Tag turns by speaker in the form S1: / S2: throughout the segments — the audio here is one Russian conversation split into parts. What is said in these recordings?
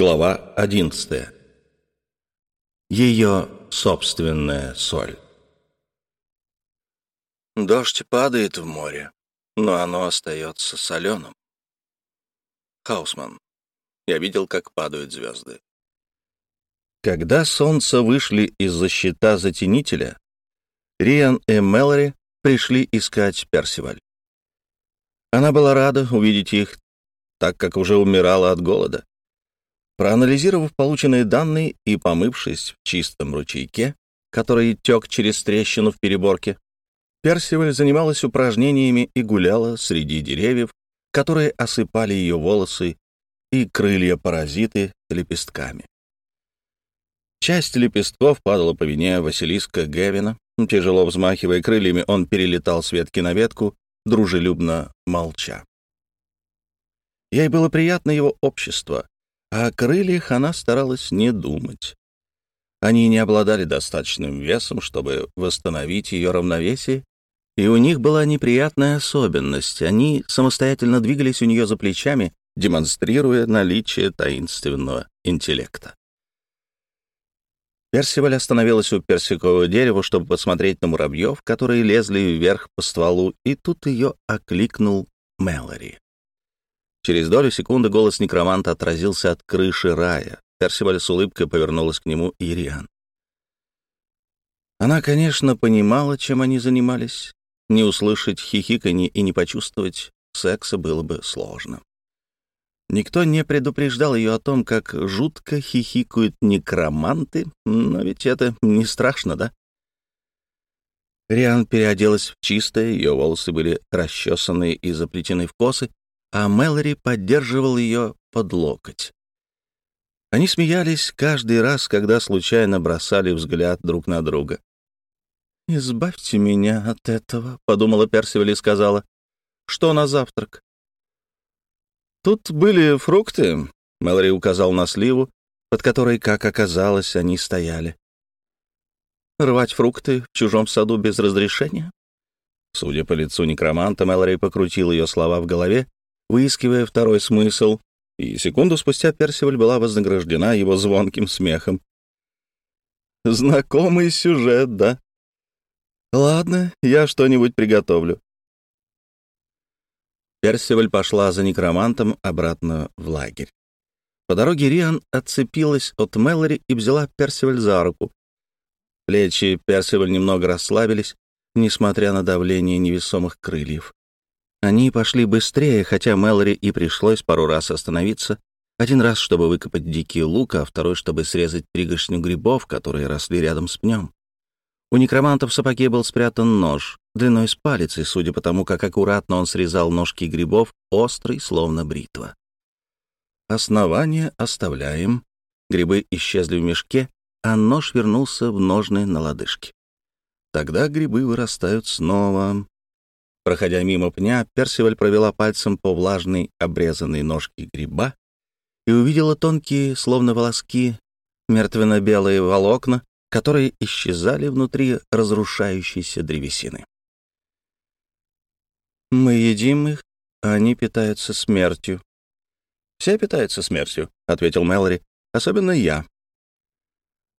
S1: Глава 11. Ее собственная соль. Дождь падает в море, но оно остается соленым. Хаусман. Я видел, как падают звезды. Когда солнце вышли из-за щита затенителя, Риан и Мэлори пришли искать Персиваль. Она была рада увидеть их, так как уже умирала от голода. Проанализировав полученные данные и помывшись в чистом ручейке, который тек через трещину в переборке, Персиваль занималась упражнениями и гуляла среди деревьев, которые осыпали ее волосы и крылья-паразиты лепестками. Часть лепестков падала по вине Василиска Гевина. Тяжело взмахивая крыльями, он перелетал с ветки на ветку, дружелюбно молча. Ей было приятно его общество, о крыльях она старалась не думать. Они не обладали достаточным весом, чтобы восстановить ее равновесие, и у них была неприятная особенность. Они самостоятельно двигались у нее за плечами, демонстрируя наличие таинственного интеллекта. Персиваль остановилась у персикового дерева, чтобы посмотреть на муравьев, которые лезли вверх по стволу, и тут ее окликнул Мэлори. Через долю секунды голос некроманта отразился от крыши рая. Персиваль с улыбкой повернулась к нему Ириан. Она, конечно, понимала, чем они занимались. Не услышать хихиканье и не почувствовать секса было бы сложно. Никто не предупреждал ее о том, как жутко хихикают некроманты, но ведь это не страшно, да? Риан переоделась в чистое, ее волосы были расчесаны и заплетены в косы, а Мэлори поддерживал ее под локоть. Они смеялись каждый раз, когда случайно бросали взгляд друг на друга. «Избавьте меня от этого», — подумала Персиваль и сказала. «Что на завтрак?» «Тут были фрукты», — Мэлори указал на сливу, под которой, как оказалось, они стояли. «Рвать фрукты в чужом саду без разрешения?» Судя по лицу некроманта, Мэлори покрутил ее слова в голове выискивая второй смысл, и секунду спустя Персиваль была вознаграждена его звонким смехом. «Знакомый сюжет, да? Ладно, я что-нибудь приготовлю». Персиваль пошла за некромантом обратно в лагерь. По дороге Риан отцепилась от Мэлори и взяла Персиваль за руку. Плечи Персиваль немного расслабились, несмотря на давление невесомых крыльев. Они пошли быстрее, хотя Мэлори и пришлось пару раз остановиться. Один раз, чтобы выкопать дикий лук, а второй, чтобы срезать пригоршню грибов, которые росли рядом с пнем. У некроманта в сапоге был спрятан нож, длиной с палец, и, судя по тому, как аккуратно он срезал ножки грибов, острый, словно бритва. Основание оставляем. Грибы исчезли в мешке, а нож вернулся в ножны на лодыжке. Тогда грибы вырастают снова. Проходя мимо пня, Персиваль провела пальцем по влажной обрезанной ножке гриба и увидела тонкие, словно волоски, мертвенно-белые волокна, которые исчезали внутри разрушающейся древесины. «Мы едим их, а они питаются смертью». «Все питаются смертью», — ответил Мэлори, — «особенно я».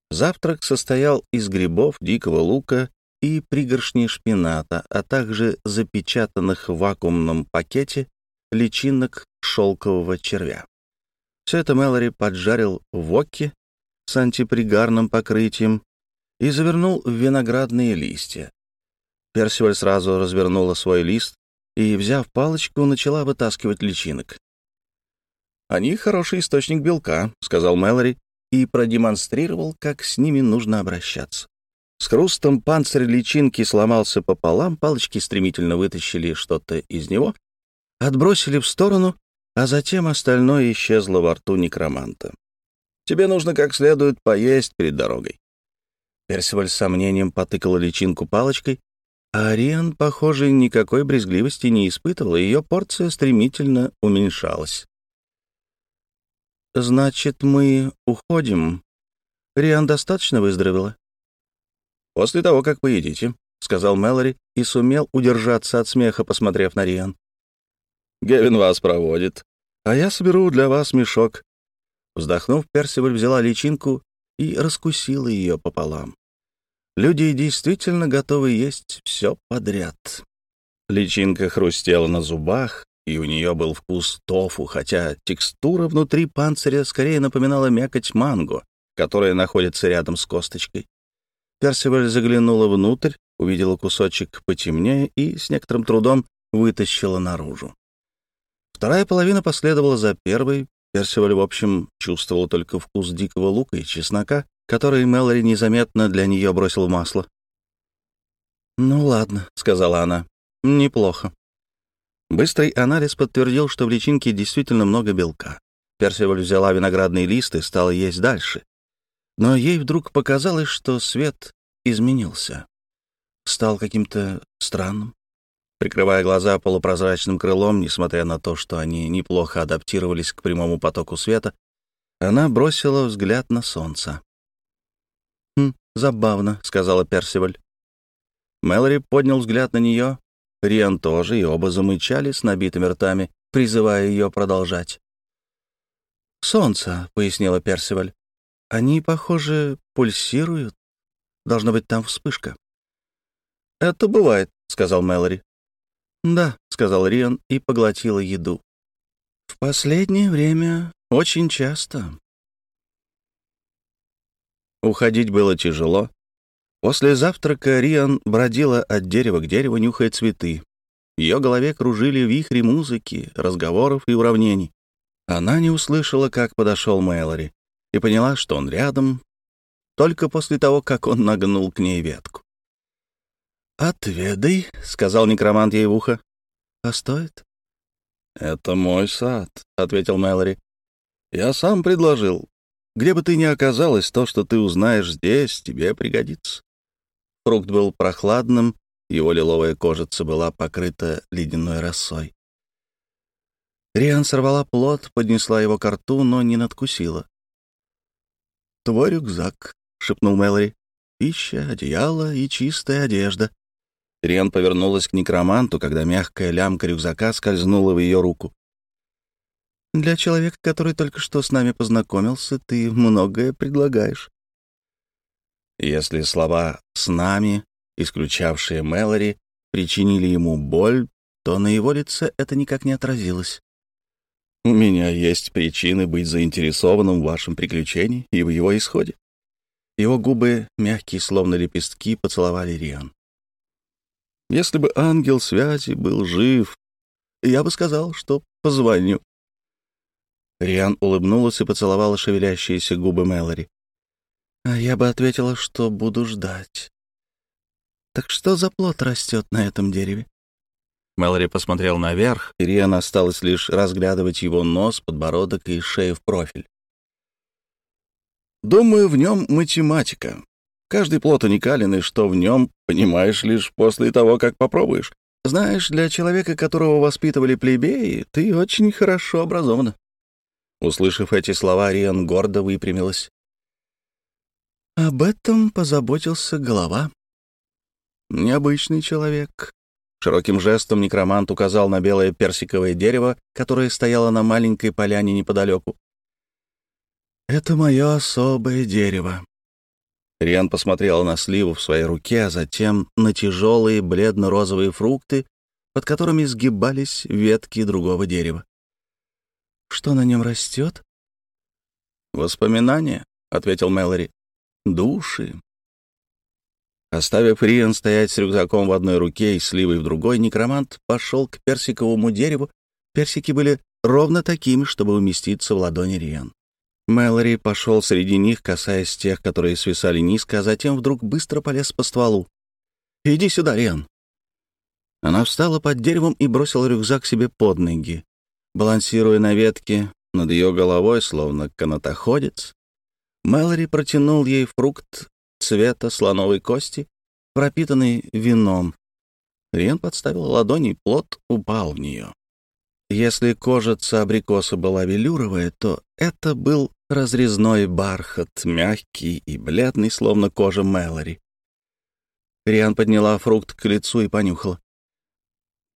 S1: Завтрак состоял из грибов, дикого лука и пригоршни шпината, а также запечатанных в вакуумном пакете личинок шелкового червя. Все это Мэлори поджарил в воке с антипригарным покрытием и завернул в виноградные листья. Персиваль сразу развернула свой лист и, взяв палочку, начала вытаскивать личинок. «Они хороший источник белка», — сказал Мэлори и продемонстрировал, как с ними нужно обращаться. С хрустом панцирь личинки сломался пополам, палочки стремительно вытащили что-то из него, отбросили в сторону, а затем остальное исчезло во рту некроманта. «Тебе нужно как следует поесть перед дорогой». Персиваль с сомнением потыкала личинку палочкой, а Ариан, похоже, никакой брезгливости не испытывала, ее порция стремительно уменьшалась. «Значит, мы уходим. Риан достаточно выздоровела?» «После того, как поедите», — сказал Мэлори и сумел удержаться от смеха, посмотрев на Риан. «Гевин вас проводит, а я соберу для вас мешок. Вздохнув, Персиваль взяла личинку и раскусила ее пополам. Люди действительно готовы есть все подряд. Личинка хрустела на зубах, и у нее был вкус тофу, хотя текстура внутри панциря скорее напоминала мякоть манго, которая находится рядом с косточкой. Персиваль заглянула внутрь, увидела кусочек потемнее и с некоторым трудом вытащила наружу. Вторая половина последовала за первой. Персиваль, в общем, чувствовал только вкус дикого лука и чеснока, который Мэлори незаметно для нее бросил в масло. «Ну ладно», — сказала она, — «неплохо». Быстрый анализ подтвердил, что в личинке действительно много белка. Персиваль взяла виноградный лист и стала есть дальше. Но ей вдруг показалось, что свет изменился. Стал каким-то странным. Прикрывая глаза полупрозрачным крылом, несмотря на то, что они неплохо адаптировались к прямому потоку света, она бросила взгляд на солнце. «Хм, забавно», — сказала Персиваль. Мэлори поднял взгляд на нее, Риан тоже, и оба замычали с набитыми ртами, призывая ее продолжать. «Солнце», — пояснила Персиваль. Они, похоже, пульсируют. Должна быть там вспышка. «Это бывает», — сказал Мэлори. «Да», — сказал Риан и поглотила еду. «В последнее время очень часто». Уходить было тяжело. После завтрака Риан бродила от дерева к дереву, нюхая цветы. В ее голове кружили вихри музыки, разговоров и уравнений. Она не услышала, как подошел Мэлори и поняла, что он рядом, только после того, как он нагнул к ней ветку. «Отведай», — сказал некромант ей в ухо. «А стоит?» «Это мой сад», — ответил Мэлори. «Я сам предложил. Где бы ты ни оказалась, то, что ты узнаешь здесь, тебе пригодится». Фрукт был прохладным, его лиловая кожица была покрыта ледяной росой. Риан сорвала плод, поднесла его к рту, но не надкусила твой рюкзак», — шепнул Мэлори. «Пища, одеяло и чистая одежда». Риан повернулась к некроманту, когда мягкая лямка рюкзака скользнула в ее руку. «Для человека, который только что с нами познакомился, ты многое предлагаешь». Если слова «с нами», исключавшие Мэлори, причинили ему боль, то на его лице это никак не отразилось. У меня есть причины быть заинтересованным в вашем приключении и в его исходе. Его губы, мягкие, словно лепестки, поцеловали Риан. Если бы ангел связи был жив, я бы сказал, что позвоню. Риан улыбнулась и поцеловала шевелящиеся губы Мэлори. А я бы ответила, что буду ждать. Так что за плод растет на этом дереве? Мэлори посмотрел наверх, и Риан осталось лишь разглядывать его нос, подбородок и шею в профиль. «Думаю, в нем математика. Каждый плод уникален, и что в нем, понимаешь лишь после того, как попробуешь. Знаешь, для человека, которого воспитывали плебеи, ты очень хорошо образована». Услышав эти слова, Риан гордо выпрямилась. Об этом позаботился голова. Необычный человек, Широким жестом некромант указал на белое персиковое дерево, которое стояло на маленькой поляне неподалеку. «Это мое особое дерево». Риан посмотрела на сливу в своей руке, а затем на тяжелые бледно-розовые фрукты, под которыми сгибались ветки другого дерева. «Что на нем растет?» «Воспоминания», — ответил Мэлори. «Души, Оставив Риан стоять с рюкзаком в одной руке и сливой в другой, некромант пошел к персиковому дереву. Персики были ровно такими, чтобы уместиться в ладони Риан. Мэлори пошел среди них, касаясь тех, которые свисали низко, а затем вдруг быстро полез по стволу. «Иди сюда, Риан!» Она встала под деревом и бросила рюкзак себе под ноги. Балансируя на ветке, над ее головой, словно канатоходец, Мэлори протянул ей фрукт цвета слоновой кости, пропитанный вином. Риен подставил ладони, плод упал в нее. Если кожица абрикоса была велюровая, то это был разрезной бархат, мягкий и бледный, словно кожа Мэлори. Риан подняла фрукт к лицу и понюхала.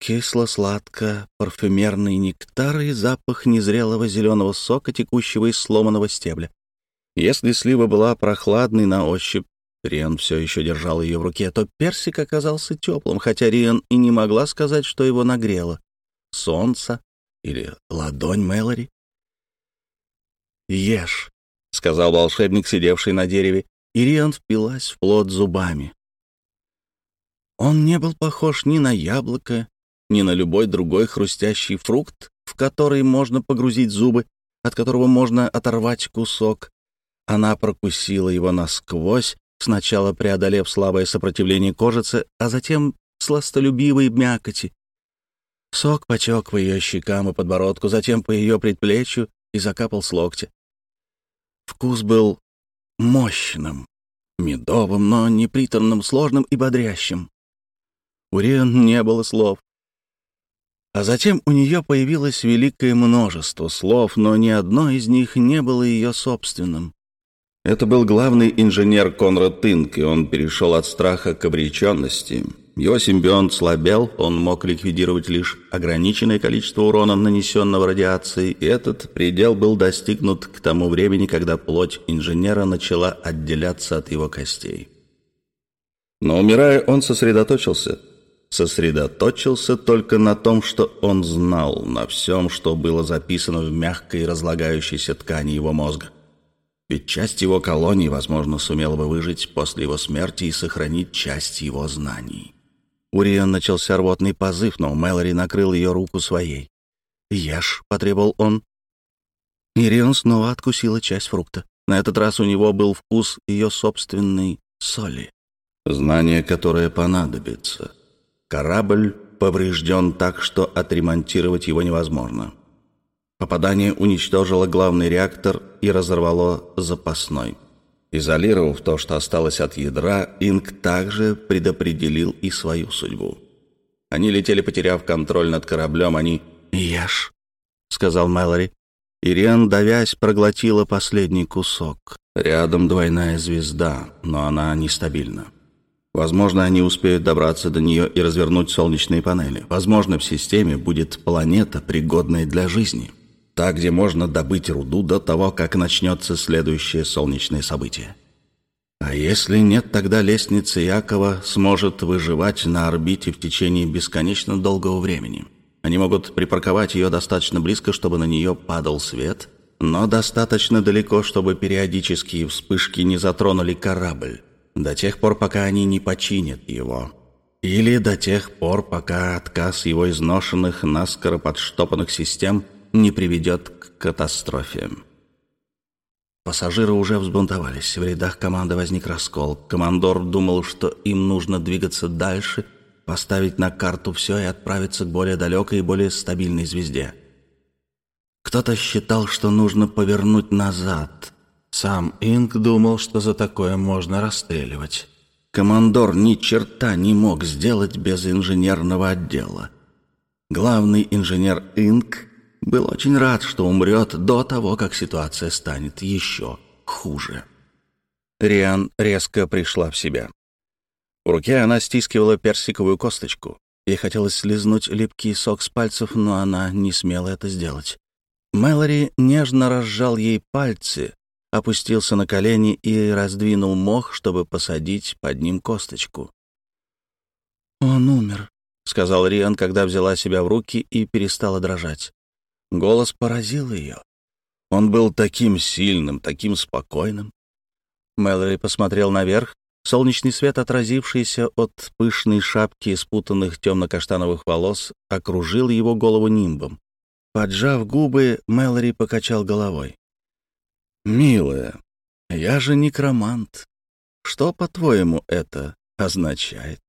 S1: кисло-сладко, парфюмерный нектар и запах незрелого зеленого сока, текущего из сломанного стебля. Если слива была прохладной на ощупь, Риан все еще держал ее в руке, то персик оказался теплым, хотя Риан и не могла сказать, что его нагрело. Солнце или ладонь Мэлори? «Ешь», — сказал волшебник, сидевший на дереве, и Риан впилась в плод зубами. Он не был похож ни на яблоко, ни на любой другой хрустящий фрукт, в который можно погрузить зубы, от которого можно оторвать кусок. Она прокусила его насквозь, сначала преодолев слабое сопротивление кожицы, а затем сластолюбивой мякоти. Сок потек по ее щекам и подбородку, затем по ее предплечью и закапал с локтя. Вкус был мощным, медовым, но не приторным, сложным и бодрящим. У Риан не было слов. А затем у нее появилось великое множество слов, но ни одно из них не было ее собственным. Это был главный инженер Конрад Тинк, и он перешел от страха к обреченности. Его симбионт слабел, он мог ликвидировать лишь ограниченное количество урона, нанесенного радиацией, и этот предел был достигнут к тому времени, когда плоть инженера начала отделяться от его костей. Но умирая, он сосредоточился. Сосредоточился только на том, что он знал, на всем, что было записано в мягкой разлагающейся ткани его мозга. Ведь часть его колонии, возможно, сумела бы выжить после его смерти и сохранить часть его знаний. У Риан начался рвотный позыв, но Мэлори накрыл ее руку своей. «Ешь», — потребовал он. И Риан снова откусила часть фрукта. На этот раз у него был вкус ее собственной соли. Знание, которое понадобится. Корабль поврежден так, что отремонтировать его невозможно. Попадание уничтожило главный реактор и разорвало запасной. Изолировав то, что осталось от ядра, Инк также предопределил и свою судьбу. Они летели, потеряв контроль над кораблем, они «Ешь», — сказал Мэлори. Ириан, давясь, проглотила последний кусок. Рядом двойная звезда, но она нестабильна. Возможно, они успеют добраться до нее и развернуть солнечные панели. Возможно, в системе будет планета, пригодная для жизни. Та, где можно добыть руду до того, как начнется следующее солнечное событие. А если нет, тогда лестница Якова сможет выживать на орбите в течение бесконечно долгого времени. Они могут припарковать ее достаточно близко, чтобы на нее падал свет, но достаточно далеко, чтобы периодические вспышки не затронули корабль, до тех пор, пока они не починят его. Или до тех пор, пока отказ его изношенных, наскоро подштопанных систем не приведет к катастрофе. Пассажиры уже взбунтовались. В рядах команды возник раскол. Командор думал, что им нужно двигаться дальше, поставить на карту все и отправиться к более далекой и более стабильной звезде. Кто-то считал, что нужно повернуть назад. Сам Инг думал, что за такое можно расстреливать. Командор ни черта не мог сделать без инженерного отдела. Главный инженер Инг был очень рад, что умрет до того, как ситуация станет еще хуже. Риан резко пришла в себя. В руке она стискивала персиковую косточку. Ей хотелось слезнуть липкий сок с пальцев, но она не смела это сделать. Мэлори нежно разжал ей пальцы, опустился на колени и раздвинул мох, чтобы посадить под ним косточку. «Он умер», — сказал Риан, когда взяла себя в руки и перестала дрожать. Голос поразил ее. Он был таким сильным, таким спокойным. Мэлори посмотрел наверх. Солнечный свет, отразившийся от пышной шапки и спутанных темно-каштановых волос, окружил его голову нимбом. Поджав губы, Мэлори покачал головой. «Милая, я же некромант. Что, по-твоему, это означает?»